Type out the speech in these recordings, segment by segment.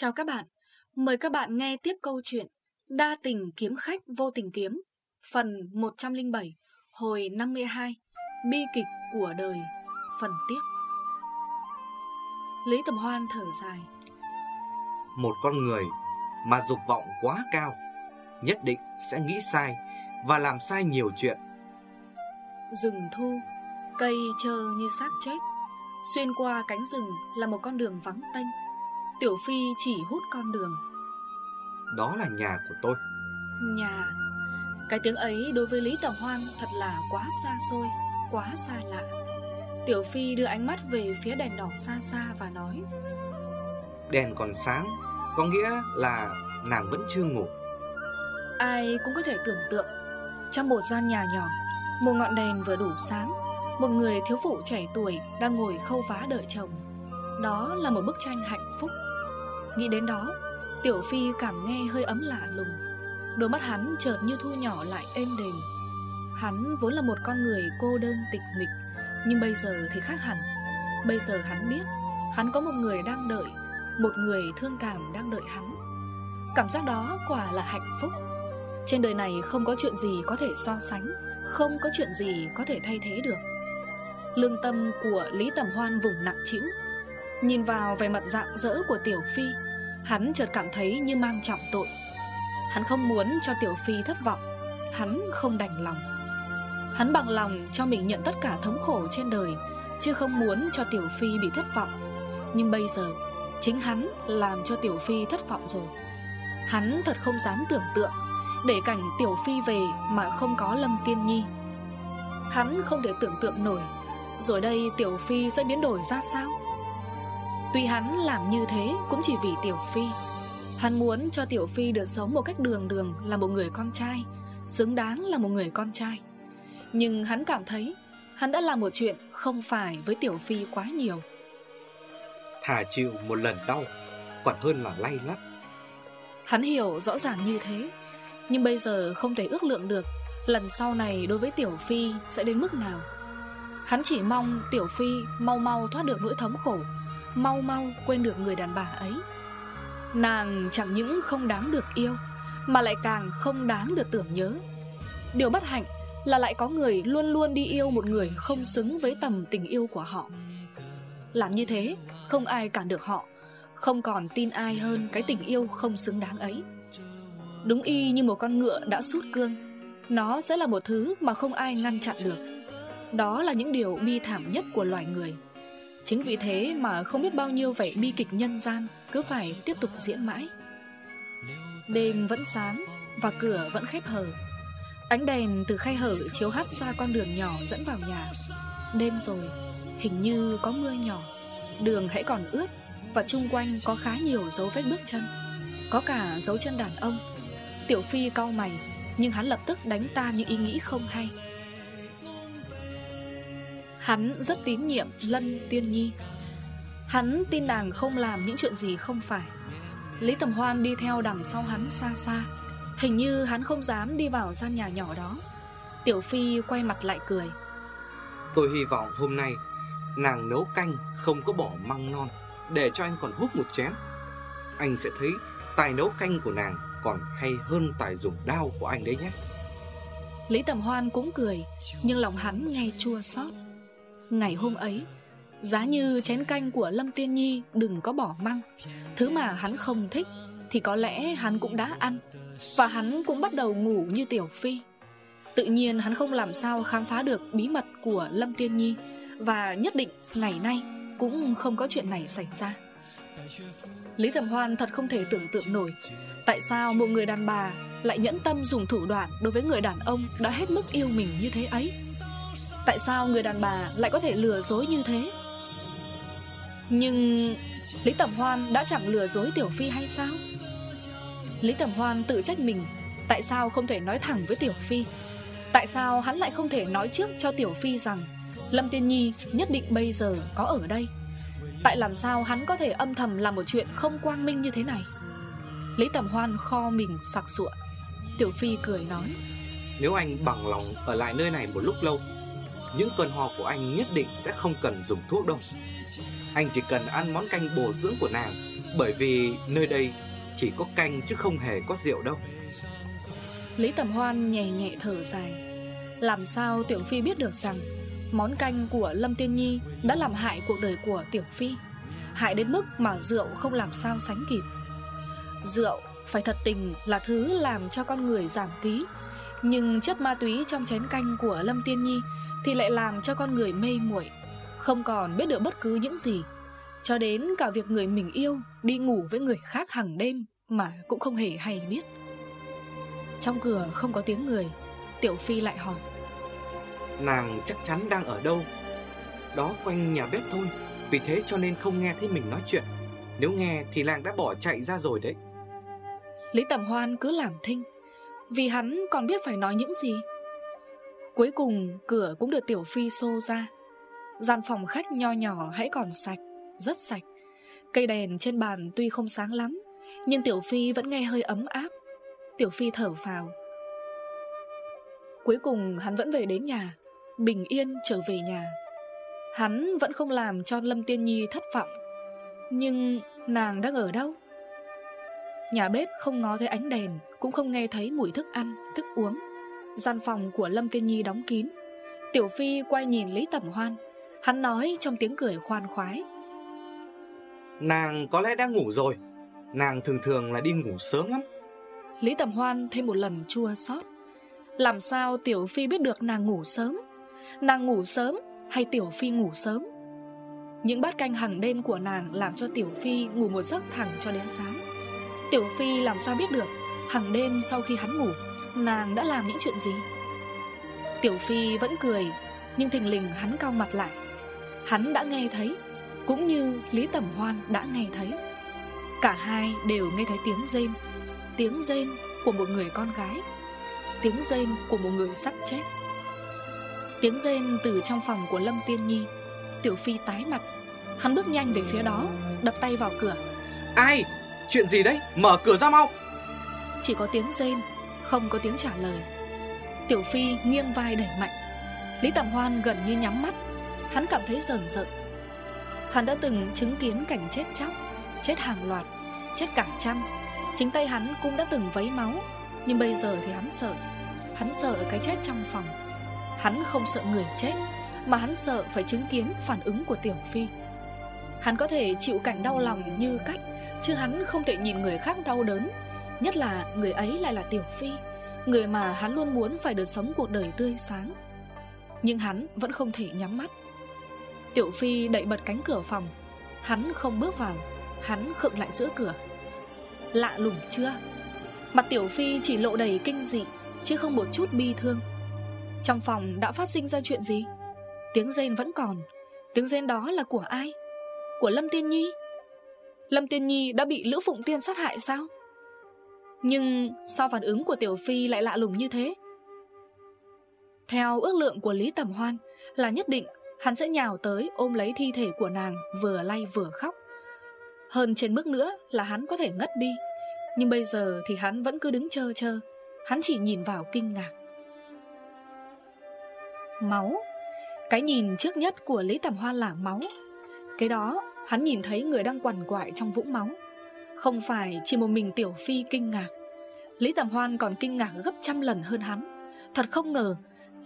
Chào các bạn, mời các bạn nghe tiếp câu chuyện Đa tình kiếm khách vô tình kiếm Phần 107, hồi 52 Bi kịch của đời, phần tiếp. Lý Tầm Hoan thở dài. Một con người mà dục vọng quá cao Nhất định sẽ nghĩ sai và làm sai nhiều chuyện. Rừng thu, cây trơ như xác chết Xuyên qua cánh rừng là một con đường vắng tênh Tiểu Phi chỉ hút con đường. Đó là nhà của tôi. Nhà. Cái tiếng ấy đối với Lý Tầm Hoan thật là quá xa xôi Quá xa lạ. Tiểu Phi đưa ánh mắt về phía đèn đỏ xa xa và nói Đèn còn sáng Có nghĩa là nàng vẫn chưa ngủ. Ai cũng có thể tưởng tượng Trong một gian nhà nhỏ Một ngọn đèn vừa đủ sáng Một người thiếu phụ trẻ tuổi Đang ngồi khâu vá đợi chồng. Đó là một bức tranh hạnh phúc Nghĩ đến đó, Tiểu Phi cảm nghe hơi ấm lạ lùng. Đôi mắt hắn chợt như thu nhỏ lại êm đềm. Hắn vốn là một con người cô đơn tịch mịch, Nhưng bây giờ thì khác hẳn. Bây giờ hắn biết, Hắn có một người đang đợi, Một người thương cảm đang đợi hắn. Cảm giác đó quả là hạnh phúc. Trên đời này không có chuyện gì có thể so sánh, Không có chuyện gì có thể thay thế được. Lương tâm của Lý Tầm Hoan vùng nặng chịu Nhìn vào vẻ mặt dạng dỡ của Tiểu Phi Hắn chợt cảm thấy như mang trọng tội. Hắn không muốn cho Tiểu Phi thất vọng. Hắn không đành lòng. Hắn bằng lòng cho mình nhận tất cả thống khổ trên đời, Chứ không muốn cho Tiểu Phi bị thất vọng. Nhưng bây giờ, Chính hắn làm cho Tiểu Phi thất vọng rồi. Hắn thật không dám tưởng tượng, Để cảnh Tiểu Phi về mà không có Lâm Tiên Nhi. Hắn không thể tưởng tượng nổi, Rồi đây Tiểu Phi sẽ biến đổi ra sao? Tuy hắn làm như thế cũng chỉ vì Tiểu Phi. Hắn muốn cho Tiểu Phi được sống một cách đường đường là một người con trai Xứng đáng là một người con trai. Nhưng hắn cảm thấy Hắn đã làm một chuyện không phải với Tiểu Phi quá nhiều. Thà chịu một lần đau Còn hơn là lay lắt. Hắn hiểu rõ ràng như thế Nhưng bây giờ không thể ước lượng được Lần sau này đối với Tiểu Phi sẽ đến mức nào. Hắn chỉ mong Tiểu Phi mau mau thoát được nỗi thống khổ Mau mau quên được người đàn bà ấy. Nàng chẳng những không đáng được yêu, Mà lại càng không đáng được tưởng nhớ. Điều bất hạnh là lại có người luôn luôn đi yêu một người không xứng với tầm tình yêu của họ. Làm như thế, không ai cản được họ, Không còn tin ai hơn cái tình yêu không xứng đáng ấy. Đúng y như một con ngựa đã sút cương, Nó sẽ là một thứ mà không ai ngăn chặn được. Đó là những điều bi thảm nhất của loài người. Chính vì thế mà không biết bao nhiêu vẻ bi kịch nhân gian Cứ phải tiếp tục diễn mãi. Đêm vẫn sáng Và cửa vẫn khép hờ. Ánh đèn từ khay hở chiếu hắt ra con đường nhỏ dẫn vào nhà. Đêm rồi, Hình như có mưa nhỏ. Đường hãy còn ướt Và chung quanh có khá nhiều dấu vết bước chân. Có cả dấu chân đàn ông. Tiểu Phi cau mày, Nhưng hắn lập tức đánh tan những ý nghĩ không hay. Hắn rất tín nhiệm Lân Tiên Nhi. Hắn tin nàng không làm những chuyện gì không phải. Lý Tầm Hoan đi theo đằng sau hắn xa xa. Hình như hắn không dám đi vào gian nhà nhỏ đó. Tiểu Phi quay mặt lại cười. Tôi hy vọng hôm nay Nàng nấu canh không có bỏ măng non Để cho anh còn hút một chén. Anh sẽ thấy tài nấu canh của nàng Còn hay hơn tài dùng đao của anh đấy nhé. Lý Tầm Hoan cũng cười Nhưng lòng hắn nghe chua xót Ngày hôm ấy. Giá như chén canh của Lâm Tiên Nhi đừng có bỏ măng Thứ mà hắn không thích Thì có lẽ hắn cũng đã ăn, Và hắn cũng bắt đầu ngủ như Tiểu Phi. Tự nhiên hắn không làm sao khám phá được bí mật của Lâm Tiên Nhi, Và nhất định ngày nay cũng không có chuyện này xảy ra. Lý Thẩm Hoan thật không thể tưởng tượng nổi Tại sao một người đàn bà lại nhẫn tâm dùng thủ đoạn đối với người đàn ông đã hết mức yêu mình như thế ấy. Tại sao người đàn bà lại có thể lừa dối như thế? Nhưng Lý Tẩm Hoan đã chẳng lừa dối Tiểu Phi hay sao? Lý Tẩm Hoan tự trách mình, Tại sao không thể nói thẳng với Tiểu Phi? Tại sao hắn lại không thể nói trước cho Tiểu Phi rằng Lâm Tiên Nhi nhất định bây giờ có ở đây? Tại làm sao hắn có thể âm thầm làm một chuyện không quang minh như thế này? Lý Tầm Hoan kho mình sặc sụa. Tiểu Phi cười nói, Nếu anh bằng lòng ở lại nơi này một lúc lâu những cơn ho của anh nhất định sẽ không cần dùng thuốc đâu. Anh chỉ cần ăn món canh bổ dưỡng của nàng, Bởi vì nơi đây chỉ có canh chứ không hề có rượu đâu. Lý Tầm Hoan nhẹ nhẹ thở dài. Làm sao Tiểu Phi biết được rằng Món canh của Lâm Tiên Nhi Đã làm hại cuộc đời của Tiểu Phi? Hại đến mức mà rượu không làm sao sánh kịp. Rượu phải thật tình là thứ làm cho con người giảm ký nhưng chất ma túy trong chén canh của Lâm Tiên Nhi Thì lại làm cho con người mê muội Không còn biết được bất cứ những gì. Cho đến cả việc người mình yêu Đi ngủ với người khác hàng đêm Mà cũng không hề hay biết. Trong cửa không có tiếng người Tiểu Phi lại hỏi. Nàng chắc chắn đang ở đâu? Đó quanh nhà bếp thôi Vì thế cho nên không nghe thấy mình nói chuyện. Nếu nghe thì làng đã bỏ chạy ra rồi đấy. Lý Tầm Hoan cứ làm thinh vì hắn còn biết phải nói những gì. Cuối cùng, cửa cũng được Tiểu Phi xô ra. Gian phòng khách nho nhỏ hãy còn sạch, Rất sạch. Cây đèn trên bàn tuy không sáng lắm, Nhưng Tiểu Phi vẫn nghe hơi ấm áp. Tiểu Phi thở vào Cuối cùng, hắn vẫn về đến nhà, Bình yên trở về nhà. Hắn vẫn không làm cho Lâm Tiên Nhi thất vọng. Nhưng nàng đang ở đâu? Nhà bếp không ngó thấy ánh đèn Cũng không nghe thấy mùi thức ăn, thức uống. Gian phòng của Lâm Tiên Nhi đóng kín. Tiểu Phi quay nhìn Lý Tẩm Hoan. Hắn nói trong tiếng cười khoan khoái. Nàng có lẽ đã ngủ rồi. Nàng thường thường là đi ngủ sớm lắm. Lý Tẩm Hoan thêm một lần chua xót. Làm sao Tiểu Phi biết được nàng ngủ sớm? Nàng ngủ sớm hay Tiểu Phi ngủ sớm? Những bát canh hàng đêm của nàng Làm cho Tiểu Phi ngủ một giấc thẳng cho đến sáng Tiểu Phi làm sao biết được? Hàng đêm sau khi hắn ngủ, Nàng đã làm những chuyện gì? Tiểu Phi vẫn cười, Nhưng thình lình hắn cau mặt lại. Hắn đã nghe thấy, Cũng như Lý Tẩm Hoan đã nghe thấy. Cả hai đều nghe thấy tiếng rên Tiếng rên của một người con gái, Tiếng rên của một người sắp chết. Tiếng rên từ trong phòng của Lâm Tiên Nhi. Tiểu Phi tái mặt, Hắn bước nhanh về phía đó, Đập tay vào cửa. Ai? Chuyện gì đấy? Mở cửa ra mau. Chỉ có tiếng rên, Không có tiếng trả lời. Tiểu Phi nghiêng vai đẩy mạnh. Lý Tầm Hoan gần như nhắm mắt. Hắn cảm thấy rờn rợn. Hắn đã từng chứng kiến cảnh chết chóc, Chết hàng loạt, Chết cả trăm. Chính tay hắn cũng đã từng vấy máu. Nhưng bây giờ thì hắn sợ. Hắn sợ cái chết trong phòng. Hắn không sợ người chết, Mà hắn sợ phải chứng kiến phản ứng của Tiểu Phi. Hắn có thể chịu cảnh đau lòng như cách, Chứ hắn không thể nhìn người khác đau đớn. Nhất là người ấy lại là Tiểu Phi Người mà hắn luôn muốn phải được sống cuộc đời tươi sáng. Nhưng hắn vẫn không thể nhắm mắt. Tiểu Phi đẩy bật cánh cửa phòng. Hắn không bước vào Hắn khựng lại giữa cửa. Lạ lùng chưa? Mặt Tiểu Phi chỉ lộ đầy kinh dị Chứ không một chút bi thương. Trong phòng đã phát sinh ra chuyện gì? Tiếng rên vẫn còn. Tiếng rên đó là của ai? Của Lâm Tiên Nhi. Lâm Tiên Nhi đã bị Lữ Phụng Tiên sát hại sao? Nhưng sao phản ứng của Tiểu Phi lại lạ lùng như thế? Theo ước lượng của Lý Tầm Hoan Là nhất định hắn sẽ nhào tới ôm lấy thi thể của nàng Vừa lay vừa khóc. Hơn trên mức nữa là hắn có thể ngất đi, Nhưng bây giờ thì hắn vẫn cứ đứng chơ chơ, Hắn chỉ nhìn vào kinh ngạc. Máu. Cái nhìn trước nhất của Lý Tầm Hoan là máu. Cái đó hắn nhìn thấy người đang quằn quại trong vũng máu. Không phải chỉ một mình Tiểu Phi kinh ngạc. Lý Tầm Hoan còn kinh ngạc gấp trăm lần hơn hắn. Thật không ngờ,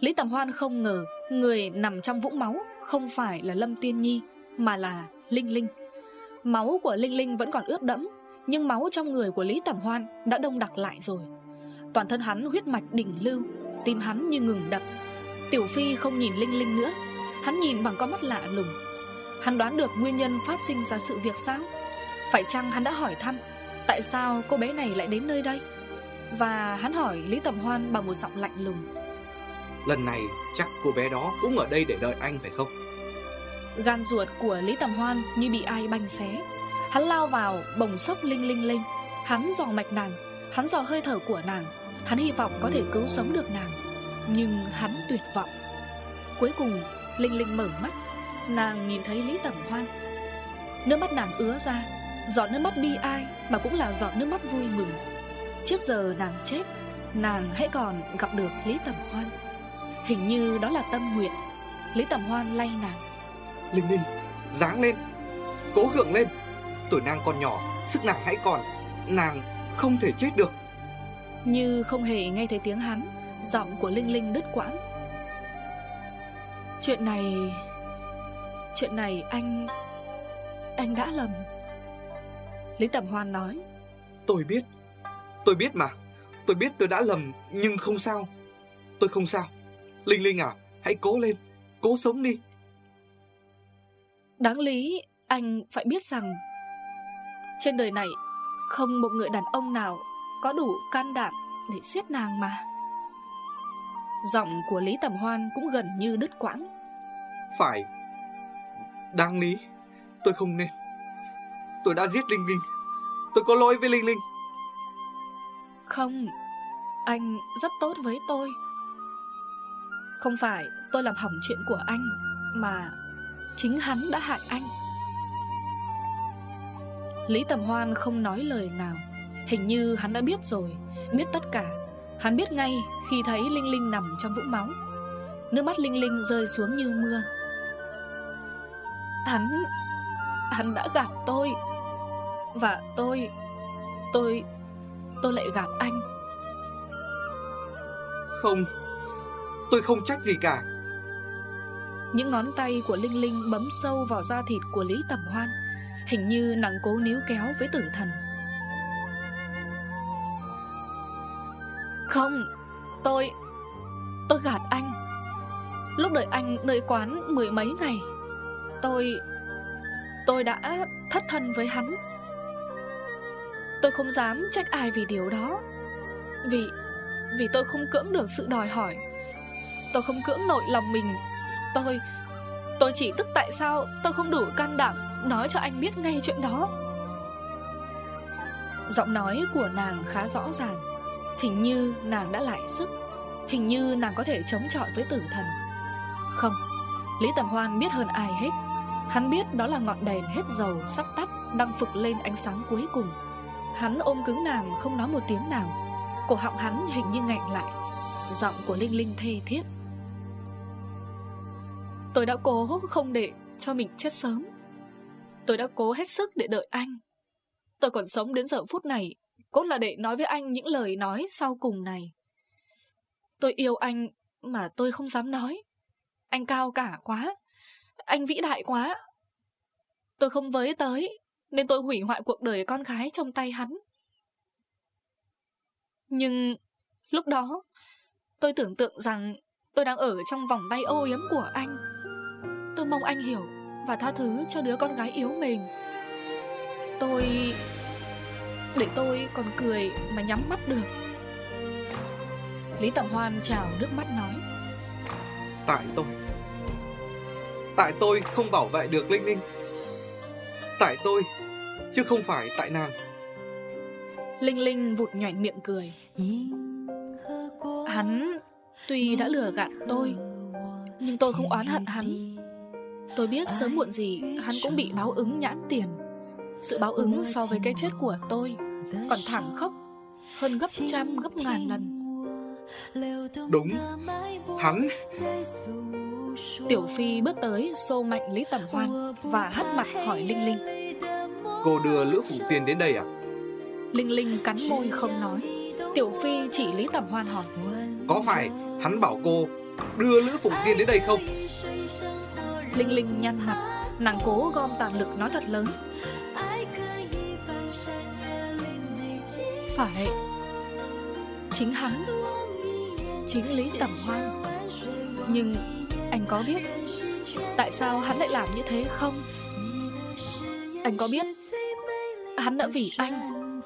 Lý Tầm Hoan không ngờ Người nằm trong vũng máu Không phải là Lâm Tiên Nhi, Mà là Linh Linh. Máu của Linh Linh vẫn còn ướt đẫm, Nhưng máu trong người của Lý Tầm Hoan Đã đông đặc lại rồi. Toàn thân hắn huyết mạch đỉnh lưu, Tim hắn như ngừng đập. Tiểu Phi không nhìn Linh Linh nữa. Hắn nhìn bằng con mắt lạ lùng. Hắn đoán được nguyên nhân phát sinh ra sự việc sao? Phải chăng hắn đã hỏi thăm Tại sao cô bé này lại đến nơi đây? Và hắn hỏi Lý Tầm Hoan bằng một giọng lạnh lùng. Lần này chắc cô bé đó cũng ở đây để đợi anh phải không? Gan ruột của Lý Tầm Hoan như bị ai banh xé. Hắn lao vào bồng sốc Linh Linh lên. Hắn dò mạch nàng Hắn dò hơi thở của nàng. Hắn hy vọng có thể cứu sống được nàng. Nhưng hắn tuyệt vọng. Cuối cùng Linh Linh mở mắt Nàng nhìn thấy Lý Tẩm Hoan. Nước mắt nàng ứa ra Giọt nước mắt bi ai Mà cũng là giọt nước mắt vui mừng. Trước giờ nàng chết Nàng hãy còn gặp được Lý Tẩm Hoan. Hình như đó là tâm nguyện. Lý Tẩm Hoan lay nàng. Linh Linh Dáng lên Cố gượng lên. Tuổi nàng còn nhỏ Sức nàng hãy còn Nàng không thể chết được. Như không hề nghe thấy tiếng hắn Giọng của Linh Linh đứt quãng. Chuyện này Chuyện này anh Anh đã lầm. Lý Tẩm Hoan nói. Tôi biết Tôi biết mà. Tôi biết tôi đã lầm Nhưng không sao. Tôi không sao. Linh Linh à Hãy cố lên Cố sống đi. Đáng lý anh phải biết rằng Trên đời này Không một người đàn ông nào Có đủ can đảm để siết nàng mà. Giọng của Lý Tầm Hoan cũng gần như đứt quãng. Phải Đáng lý. Tôi không nên. Tôi đã giết Linh Linh. Tôi có lỗi với Linh Linh. Không, Anh rất tốt với tôi. Không phải tôi làm hỏng chuyện của anh, Mà Chính hắn đã hại anh. Lý Tầm Hoan không nói lời nào. Hình như hắn đã biết rồi. Biết tất cả. Hắn biết ngay khi thấy Linh Linh nằm trong vũng máu. Nước mắt Linh Linh rơi xuống như mưa. Hắn Hắn đã gạt tôi. Và tôi Tôi Tôi lại gạt anh. Không Tôi không trách gì cả. Những ngón tay của Linh Linh bấm sâu vào da thịt của Lý Tầm Hoan Hình như nàng cố níu kéo với tử thần. Không Tôi Tôi gạt anh. Lúc đợi anh nơi quán mười mấy ngày Tôi Tôi đã thất thân với hắn. Tôi không dám trách ai vì điều đó, Vì Vì tôi không cưỡng được sự đòi hỏi. Tôi không cưỡng nổi lòng mình. Tôi Tôi chỉ tức tại sao tôi không đủ can đảm Nói cho anh biết ngay chuyện đó. Giọng nói của nàng khá rõ ràng. Hình như nàng đã lại sức. Hình như nàng có thể chống chọi với tử thần. Không, Lý Tầm Hoan biết hơn ai hết. Hắn biết đó là ngọn đèn hết dầu sắp tắt Đang phực lên ánh sáng cuối cùng. Hắn ôm cứng nàng không nói một tiếng nào. Cổ họng hắn hình như nghẹn lại. Giọng của Linh Linh thê thiết. Tôi đã cố không để cho mình chết sớm. Tôi đã cố hết sức để đợi anh. Tôi còn sống đến giờ phút này, Cốt là để nói với anh những lời nói sau cùng này. Tôi yêu anh mà tôi không dám nói. Anh cao cả quá. Anh vĩ đại quá. Tôi không với tới, Nên tôi hủy hoại cuộc đời con gái trong tay hắn. Nhưng lúc đó, Tôi tưởng tượng rằng Tôi đang ở trong vòng tay ô yếm của anh. Tôi mong anh hiểu Và tha thứ cho đứa con gái yếu mềm. Tôi... Để tôi còn cười mà nhắm mắt được. Lý Tầm Hoan trào nước mắt nói. Tại tôi. Tại tôi không bảo vệ được Linh Linh. Tại tôi Chứ không phải tại nàng. Linh Linh vụt nhoảnh miệng cười. Hắn Tuy đã lừa gạt tôi Nhưng tôi không oán hận hắn. Tôi biết sớm muộn gì Hắn cũng bị báo ứng nhãn tiền. Sự báo ứng so với cái chết của tôi Còn thảm khốc Hơn gấp trăm gấp ngàn lần. Đúng Hắn Tiểu Phi bước tới xô mạnh Lý Tầm Hoan Và hất mặt hỏi Linh Linh. Cô đưa Lữ Phủ Tiên đến đây à? Linh Linh cắn môi không nói. Tiểu Phi chỉ Lý Tầm Hoan hỏi. Có phải hắn bảo cô đưa Lữ Phủ Tiên đến đây không? Linh Linh nhăn mặt. Nàng cố gom toàn lực nói thật lớn. Phải. Chính hắn. Chính Lý Tẩm Hoan. Nhưng anh có biết Tại sao hắn lại làm như thế không? Anh có biết Hắn đã vì anh,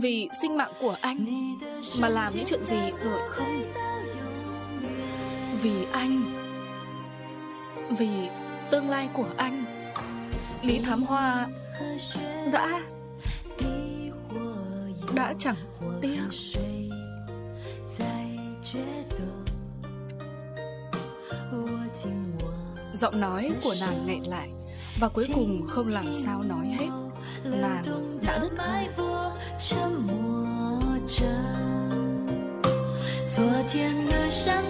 Vì sinh mạng của anh Mà làm những chuyện gì rồi không? Vì anh, vì tương lai của anh. Lý Thám Hoa Đã Đã chẳng tiếc. Giọng nói của nàng nghẹn lại Và cuối cùng không làm sao nói hết Nàng đã đứt hơi 昨天的伤